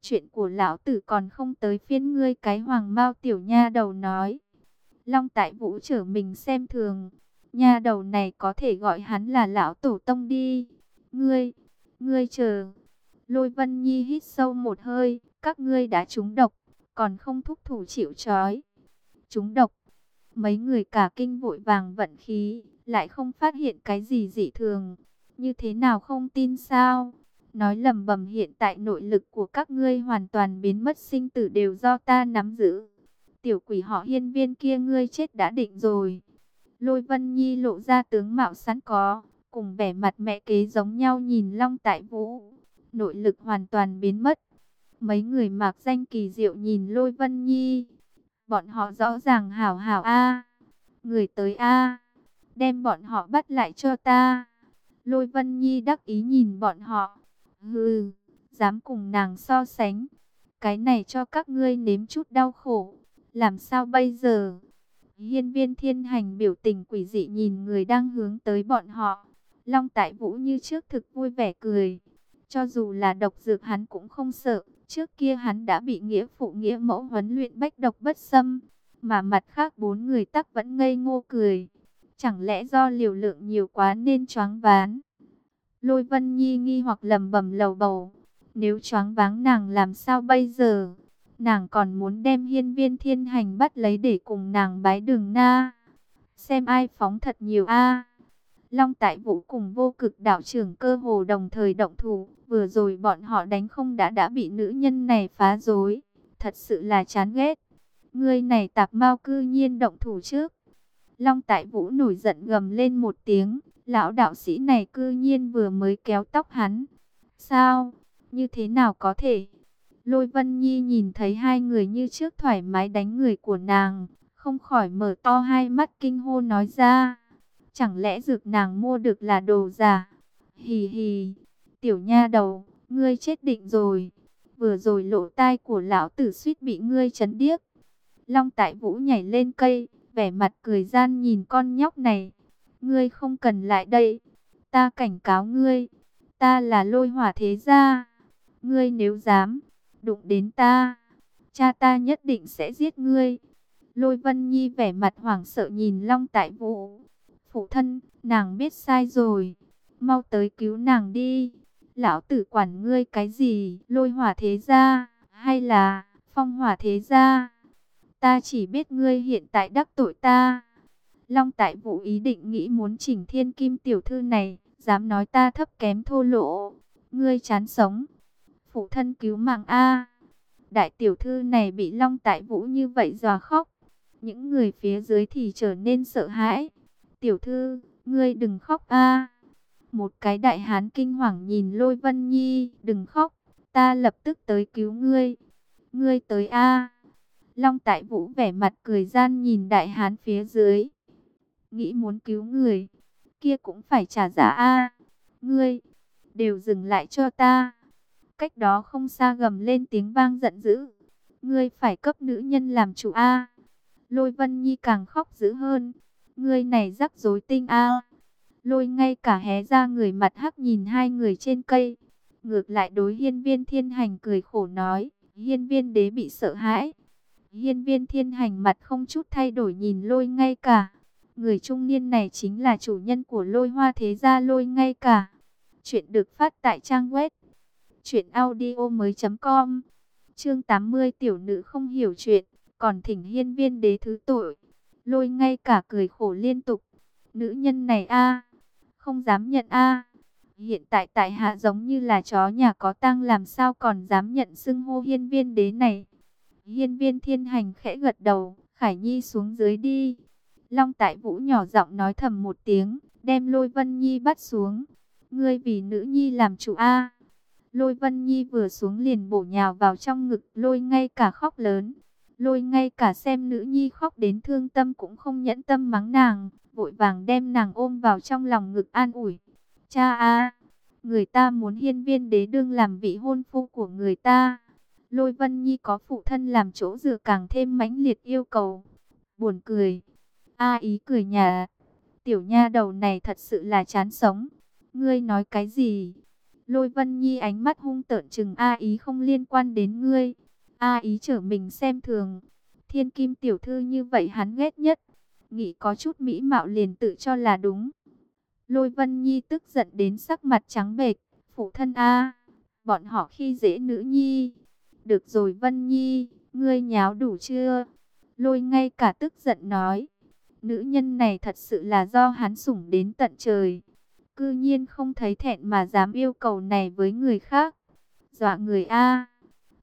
S1: Chuyện của lão tử còn không tới phiên ngươi cái hoàng mao tiểu nha đầu nói. Long tại vũ trở mình xem thường. Nha đầu này có thể gọi hắn là lão tổ tông đi. Ngươi, ngươi chờ. Lôi Vân Nhi hít sâu một hơi. Các ngươi đã trúng độc, còn không thúc thủ chịu trói. Trúng độc. Mấy người cả kinh vội vàng vận khí, lại không phát hiện cái gì dị thường. Như thế nào không tin sao? Nói lầm bầm hiện tại nội lực của các ngươi hoàn toàn biến mất sinh tử đều do ta nắm giữ. Tiểu quỷ họ hiên viên kia ngươi chết đã định rồi. Lôi Vân Nhi lộ ra tướng mạo sẵn có, cùng vẻ mặt mẹ kế giống nhau nhìn Long Tại Vũ. Nội lực hoàn toàn biến mất. Mấy người mặc danh kỳ diệu nhìn Lôi Vân Nhi. Bọn họ rõ ràng hảo hảo a Người tới a Đem bọn họ bắt lại cho ta. Lôi Vân Nhi đắc ý nhìn bọn họ. Hừ, dám cùng nàng so sánh. Cái này cho các ngươi nếm chút đau khổ. Làm sao bây giờ? Hiên viên thiên hành biểu tình quỷ dị nhìn người đang hướng tới bọn họ. Long tại vũ như trước thực vui vẻ cười. Cho dù là độc dược hắn cũng không sợ. Trước kia hắn đã bị nghĩa phụ nghĩa mẫu huấn luyện bách độc bất xâm. Mà mặt khác bốn người tắc vẫn ngây ngô cười. Chẳng lẽ do liều lượng nhiều quá nên choáng ván. Lôi Vân Nhi nghi hoặc lầm bầm lầu bầu. Nếu choáng váng nàng làm sao bây giờ? Nàng còn muốn đem hiên viên thiên hành bắt lấy để cùng nàng bái đường na. Xem ai phóng thật nhiều a Long tại vũ cùng vô cực đảo trưởng cơ hồ đồng thời động thủ. Vừa rồi bọn họ đánh không đã đã bị nữ nhân này phá rối. Thật sự là chán ghét. Người này tạp mau cư nhiên động thủ trước. Long tại vũ nổi giận gầm lên một tiếng. Lão đạo sĩ này cư nhiên vừa mới kéo tóc hắn. Sao? Như thế nào có thể? Lôi Vân Nhi nhìn thấy hai người như trước thoải mái đánh người của nàng. Không khỏi mở to hai mắt kinh hô nói ra. Chẳng lẽ dược nàng mua được là đồ giả? Hì hì, tiểu nha đầu, ngươi chết định rồi. Vừa rồi lộ tai của lão tử suýt bị ngươi chấn điếc. Long tại vũ nhảy lên cây, vẻ mặt cười gian nhìn con nhóc này. Ngươi không cần lại đây. Ta cảnh cáo ngươi. Ta là lôi hỏa thế gia. Ngươi nếu dám đụng đến ta, cha ta nhất định sẽ giết ngươi. Lôi Vân Nhi vẻ mặt hoảng sợ nhìn Long Tại Vũ. Phụ thân, nàng biết sai rồi. Mau tới cứu nàng đi. Lão tử quản ngươi cái gì? Lôi hỏa thế gia, hay là phong hỏa thế gia? Ta chỉ biết ngươi hiện tại đắc tội ta. Long Tại Vũ ý định nghĩ muốn chỉnh thiên kim tiểu thư này, dám nói ta thấp kém thô lỗ. Ngươi chán sống. Phụ thân cứu mạng A. Đại tiểu thư này bị Long Tại Vũ như vậy dòa khóc. Những người phía dưới thì trở nên sợ hãi. Tiểu thư, ngươi đừng khóc A. Một cái đại hán kinh hoàng nhìn Lôi Vân Nhi, đừng khóc, ta lập tức tới cứu ngươi. Ngươi tới A. Long Tại Vũ vẻ mặt cười gian nhìn đại hán phía dưới nghĩ muốn cứu người, kia cũng phải trả giá a. Ngươi, đều dừng lại cho ta. Cách đó không xa gầm lên tiếng vang giận dữ. Ngươi phải cấp nữ nhân làm chủ a. Lôi Vân Nhi càng khóc dữ hơn. Ngươi này rắc rối tinh a. Lôi ngay cả hé ra người mặt hắc nhìn hai người trên cây. Ngược lại đối hiên viên thiên hành cười khổ nói. Hiên viên đế bị sợ hãi. Hiên viên thiên hành mặt không chút thay đổi nhìn lôi ngay cả. Người trung niên này chính là chủ nhân của lôi hoa thế gia lôi ngay cả. Chuyện được phát tại trang web truyện audio mới com Chương 80 tiểu nữ không hiểu chuyện, còn thỉnh hiên viên đế thứ tội. Lôi ngay cả cười khổ liên tục. Nữ nhân này a, không dám nhận a. Hiện tại tại hạ giống như là chó nhà có tang làm sao còn dám nhận xưng hô hiên viên đế này. Hiên viên thiên hành khẽ gật đầu, Khải Nhi xuống dưới đi. Long Tại Vũ nhỏ giọng nói thầm một tiếng, đem Lôi Vân Nhi bắt xuống. Ngươi vì nữ nhi làm chủ a. Lôi Vân Nhi vừa xuống liền bổ nhào vào trong ngực, lôi ngay cả khóc lớn. Lôi ngay cả xem nữ nhi khóc đến thương tâm cũng không nhẫn tâm mắng nàng, vội vàng đem nàng ôm vào trong lòng ngực an ủi. Cha a, người ta muốn hiên viên đế đương làm vị hôn phu của người ta. Lôi Vân Nhi có phụ thân làm chỗ dựa càng thêm mãnh liệt yêu cầu. Buồn cười. A ý cười nhà. Tiểu nha đầu này thật sự là chán sống. Ngươi nói cái gì? Lôi Vân Nhi ánh mắt hung tợn chừng A ý không liên quan đến ngươi. A ý trở mình xem thường. Thiên kim tiểu thư như vậy hắn ghét nhất. Nghĩ có chút mỹ mạo liền tự cho là đúng. Lôi Vân Nhi tức giận đến sắc mặt trắng bệch. Phụ thân A. Bọn họ khi dễ nữ nhi. Được rồi Vân Nhi. Ngươi nháo đủ chưa? Lôi ngay cả tức giận nói. Nữ nhân này thật sự là do hắn sủng đến tận trời. Cư nhiên không thấy thẹn mà dám yêu cầu này với người khác. Dọa người A.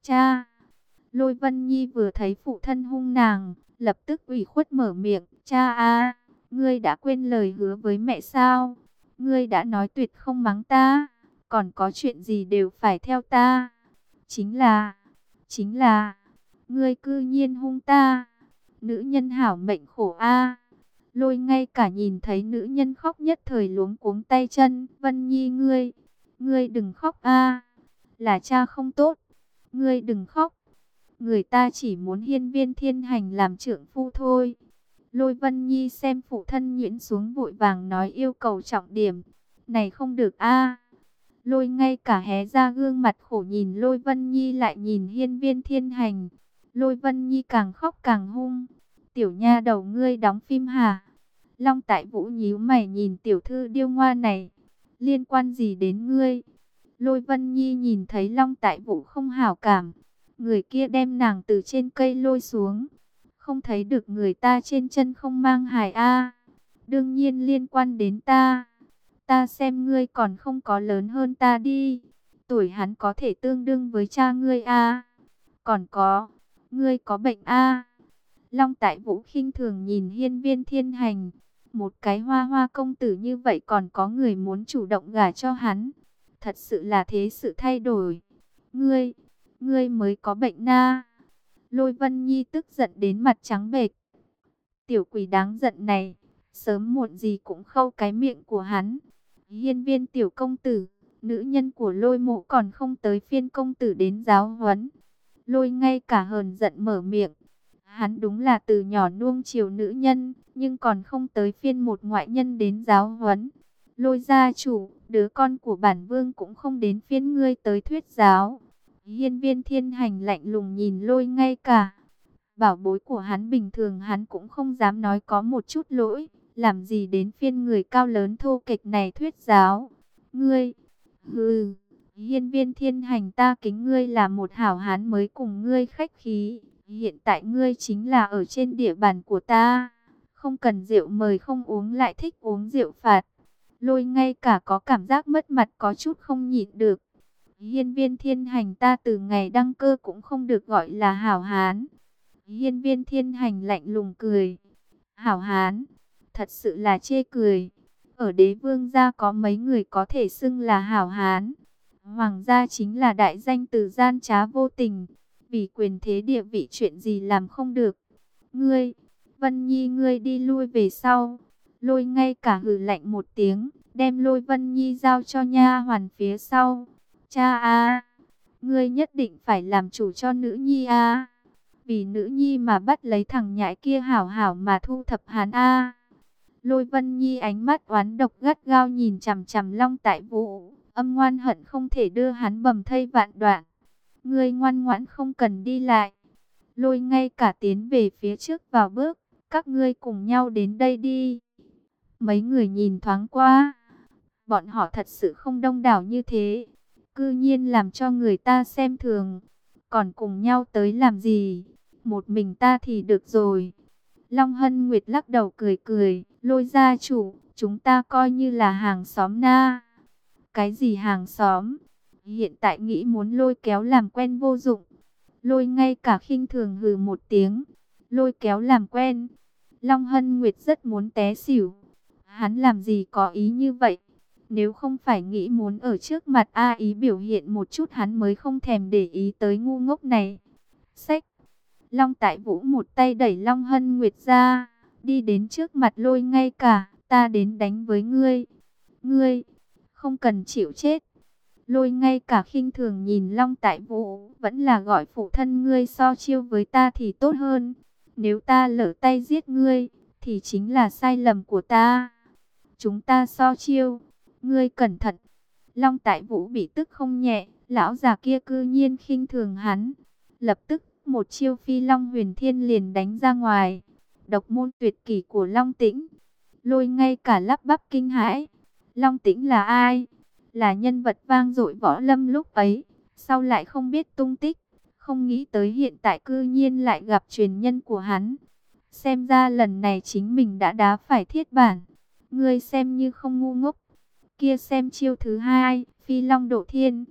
S1: Cha. Lôi Vân Nhi vừa thấy phụ thân hung nàng, lập tức ủy khuất mở miệng. Cha A, ngươi đã quên lời hứa với mẹ sao? Ngươi đã nói tuyệt không mắng ta, còn có chuyện gì đều phải theo ta. Chính là, chính là, ngươi cư nhiên hung ta. Nữ nhân hảo mệnh khổ A. Lôi ngay cả nhìn thấy nữ nhân khóc nhất thời luống cuống tay chân. Vân Nhi ngươi, ngươi đừng khóc A. Là cha không tốt, ngươi đừng khóc. Người ta chỉ muốn hiên viên thiên hành làm trưởng phu thôi. Lôi Vân Nhi xem phụ thân nhuyễn xuống vội vàng nói yêu cầu trọng điểm. Này không được a Lôi ngay cả hé ra gương mặt khổ nhìn Lôi Vân Nhi lại nhìn hiên viên thiên hành. Lôi Vân Nhi càng khóc càng hung. Tiểu nha đầu ngươi đóng phim hả? Long tại vũ nhíu mày nhìn tiểu thư điêu ngoa này. Liên quan gì đến ngươi? Lôi Vân Nhi nhìn thấy Long tại vũ không hảo cảm. Người kia đem nàng từ trên cây lôi xuống. Không thấy được người ta trên chân không mang hài a Đương nhiên liên quan đến ta. Ta xem ngươi còn không có lớn hơn ta đi. Tuổi hắn có thể tương đương với cha ngươi a Còn có, ngươi có bệnh a Long tại vũ khinh thường nhìn hiên viên thiên hành. Một cái hoa hoa công tử như vậy còn có người muốn chủ động gả cho hắn. Thật sự là thế sự thay đổi. Ngươi, ngươi mới có bệnh na. Lôi Vân Nhi tức giận đến mặt trắng bệch. Tiểu quỷ đáng giận này, sớm muộn gì cũng khâu cái miệng của hắn. Hiên viên tiểu công tử, nữ nhân của lôi mộ còn không tới phiên công tử đến giáo huấn. Lôi ngay cả hờn giận mở miệng. Hắn đúng là từ nhỏ nuông chiều nữ nhân, nhưng còn không tới phiên một ngoại nhân đến giáo huấn. Lôi gia chủ, đứa con của bản vương cũng không đến phiên ngươi tới thuyết giáo. Hiên viên thiên hành lạnh lùng nhìn lôi ngay cả. Bảo bối của hắn bình thường hắn cũng không dám nói có một chút lỗi. Làm gì đến phiên người cao lớn thô kịch này thuyết giáo. Ngươi, hừ, hiên viên thiên hành ta kính ngươi là một hảo hán mới cùng ngươi khách khí. Hiện tại ngươi chính là ở trên địa bàn của ta. Không cần rượu mời không uống lại thích uống rượu phạt. Lôi ngay cả có cảm giác mất mặt có chút không nhịn được. Hiên viên thiên hành ta từ ngày đăng cơ cũng không được gọi là hảo hán. Hiên viên thiên hành lạnh lùng cười. Hảo hán, thật sự là chê cười. Ở đế vương gia có mấy người có thể xưng là hảo hán. Hoàng gia chính là đại danh từ gian trá vô tình. Vì quyền thế địa vị chuyện gì làm không được. Ngươi, Vân Nhi ngươi đi lui về sau. Lôi ngay cả hừ lạnh một tiếng, đem lôi Vân Nhi giao cho nha hoàn phía sau. Cha a, ngươi nhất định phải làm chủ cho nữ nhi a. Vì nữ nhi mà bắt lấy thằng nhãi kia hảo hảo mà thu thập hắn a. Lôi Vân Nhi ánh mắt oán độc gắt gao nhìn chằm chằm Long Tại Vũ, âm ngoan hận không thể đưa hắn bầm thây vạn đoạn. Ngươi ngoan ngoãn không cần đi lại. Lôi ngay cả tiến về phía trước vào bước, các ngươi cùng nhau đến đây đi. Mấy người nhìn thoáng qua, bọn họ thật sự không đông đảo như thế, cư nhiên làm cho người ta xem thường. Còn cùng nhau tới làm gì? Một mình ta thì được rồi. Long Hân Nguyệt lắc đầu cười cười, lôi gia chủ, chúng ta coi như là hàng xóm na. Cái gì hàng xóm? Hiện tại nghĩ muốn lôi kéo làm quen vô dụng. Lôi ngay cả khinh thường hừ một tiếng. Lôi kéo làm quen. Long Hân Nguyệt rất muốn té xỉu. Hắn làm gì có ý như vậy? Nếu không phải nghĩ muốn ở trước mặt A ý biểu hiện một chút hắn mới không thèm để ý tới ngu ngốc này. Sách. Long Tại Vũ một tay đẩy Long Hân Nguyệt ra, đi đến trước mặt lôi ngay cả, ta đến đánh với ngươi. Ngươi, không cần chịu chết. Lôi ngay cả khinh thường nhìn Long Tại Vũ, vẫn là gọi phụ thân ngươi so chiêu với ta thì tốt hơn. Nếu ta lỡ tay giết ngươi, thì chính là sai lầm của ta. Chúng ta so chiêu, ngươi cẩn thận. Long Tại Vũ bị tức không nhẹ, lão già kia cư nhiên khinh thường hắn. Lập tức, một chiêu phi Long huyền thiên liền đánh ra ngoài. Độc môn tuyệt kỷ của Long Tĩnh. Lôi ngay cả lắp bắp kinh hãi. Long Tĩnh là ai? Là nhân vật vang dội võ lâm lúc ấy. Sau lại không biết tung tích. Không nghĩ tới hiện tại cư nhiên lại gặp truyền nhân của hắn. Xem ra lần này chính mình đã đá phải thiết bản. Ngươi xem như không ngu ngốc. Kia xem chiêu thứ hai, phi long độ thiên.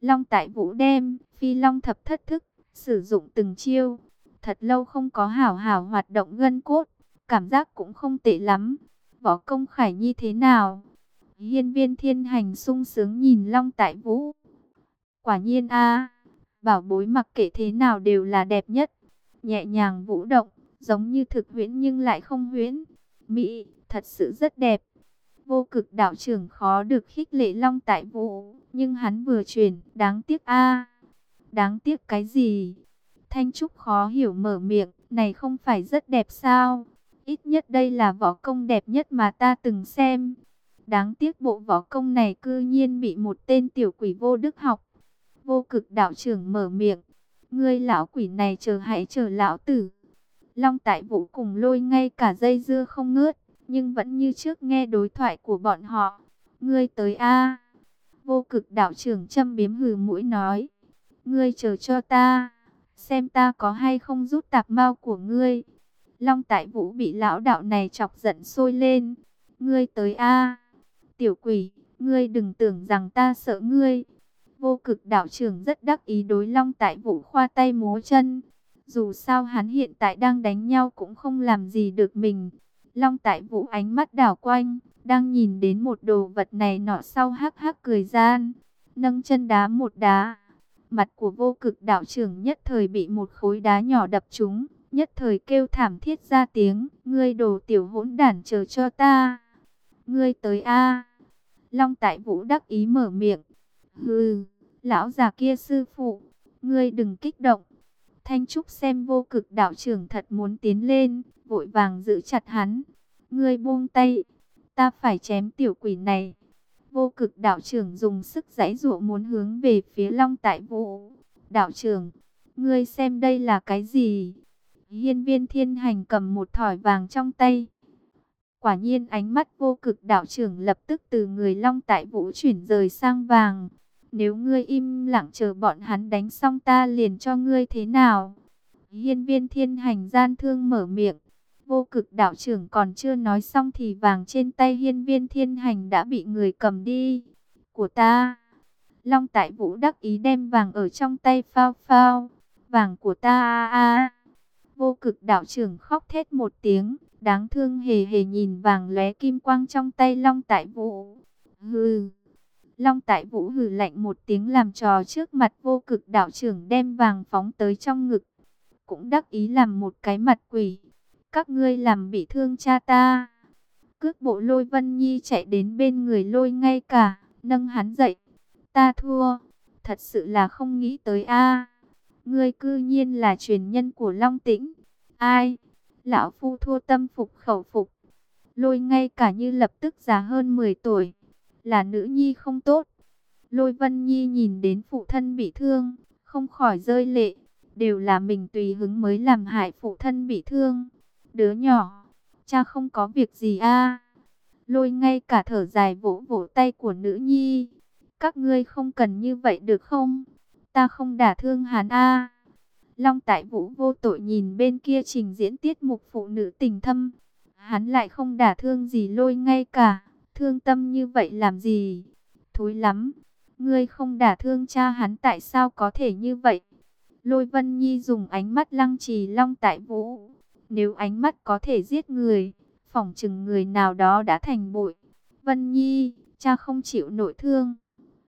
S1: Long tại vũ đem, phi long thập thất thức, sử dụng từng chiêu. Thật lâu không có hảo hảo hoạt động gân cốt, cảm giác cũng không tệ lắm. Võ công khải như thế nào? Hiên viên thiên hành sung sướng nhìn long tại vũ. Quả nhiên a bảo bối mặc kệ thế nào đều là đẹp nhất. Nhẹ nhàng vũ động, giống như thực huyễn nhưng lại không huyễn. Mỹ, thật sự rất đẹp. Vô cực đạo trưởng khó được khích lệ long tại vũ, nhưng hắn vừa chuyển, đáng tiếc a Đáng tiếc cái gì? Thanh Trúc khó hiểu mở miệng, này không phải rất đẹp sao? Ít nhất đây là võ công đẹp nhất mà ta từng xem. Đáng tiếc bộ võ công này cư nhiên bị một tên tiểu quỷ vô đức học. Vô cực đạo trưởng mở miệng. Ngươi lão quỷ này chờ hãy chờ lão tử. Long tại vũ cùng lôi ngay cả dây dưa không ngớt. Nhưng vẫn như trước nghe đối thoại của bọn họ. Ngươi tới a Vô cực đạo trưởng châm biếm hừ mũi nói. Ngươi chờ cho ta. Xem ta có hay không rút tạp mau của ngươi. Long tại vũ bị lão đạo này chọc giận sôi lên. Ngươi tới a Tiểu quỷ, ngươi đừng tưởng rằng ta sợ ngươi. Vô cực đạo trưởng rất đắc ý đối long tại vũ khoa tay múa chân. Dù sao hắn hiện tại đang đánh nhau cũng không làm gì được mình. Long tại vũ ánh mắt đảo quanh, đang nhìn đến một đồ vật này nọ sau hắc hắc cười gian. Nâng chân đá một đá. Mặt của vô cực đạo trưởng nhất thời bị một khối đá nhỏ đập trúng. Nhất thời kêu thảm thiết ra tiếng. Ngươi đồ tiểu hỗn đản chờ cho ta. Ngươi tới a Long tại vũ đắc ý mở miệng. Hừ, lão già kia sư phụ. Ngươi đừng kích động. Thanh Trúc xem vô cực đạo trưởng thật muốn tiến lên, vội vàng giữ chặt hắn. Ngươi buông tay, ta phải chém tiểu quỷ này. Vô cực đạo trưởng dùng sức giãy dụa muốn hướng về phía Long Tại Vũ. Đạo trưởng, ngươi xem đây là cái gì? Hiên viên thiên hành cầm một thỏi vàng trong tay. Quả nhiên ánh mắt vô cực đạo trưởng lập tức từ người Long Tại Vũ chuyển rời sang vàng. Nếu ngươi im lặng chờ bọn hắn đánh xong ta liền cho ngươi thế nào? Hiên viên thiên hành gian thương mở miệng. Vô cực đạo trưởng còn chưa nói xong thì vàng trên tay hiên viên thiên hành đã bị người cầm đi. Của ta. Long tại vũ đắc ý đem vàng ở trong tay phao phao. Vàng của ta a a. Vô cực đạo trưởng khóc thét một tiếng. Đáng thương hề hề nhìn vàng lóe kim quang trong tay long tại vũ. Hừ. Long tại vũ hừ lạnh một tiếng làm trò trước mặt vô cực đạo trưởng đem vàng phóng tới trong ngực. Cũng đắc ý làm một cái mặt quỷ các ngươi làm bị thương cha ta. Cước bộ lôi Vân Nhi chạy đến bên người lôi ngay cả, nâng hắn dậy. Ta thua, thật sự là không nghĩ tới a. Ngươi cư nhiên là truyền nhân của Long Tĩnh. Ai? Lão Phu thua tâm phục khẩu phục. Lôi ngay cả như lập tức già hơn 10 tuổi. Là nữ nhi không tốt. Lôi Vân Nhi nhìn đến phụ thân bị thương, không khỏi rơi lệ. Đều là mình tùy hứng mới làm hại phụ thân bị thương đứa nhỏ, cha không có việc gì a Lôi ngay cả thở dài vỗ vỗ tay của nữ nhi. Các ngươi không cần như vậy được không? Ta không đả thương hắn a Long tại vũ vô tội nhìn bên kia trình diễn tiết mục phụ nữ tình thâm. Hắn lại không đả thương gì lôi ngay cả. Thương tâm như vậy làm gì? Thối lắm. Ngươi không đả thương cha hắn tại sao có thể như vậy? Lôi Vân Nhi dùng ánh mắt lăng trì Long Tại Vũ, nếu ánh mắt có thể giết người, phỏng chừng người nào đó đã thành bội. Vân Nhi, cha không chịu nội thương.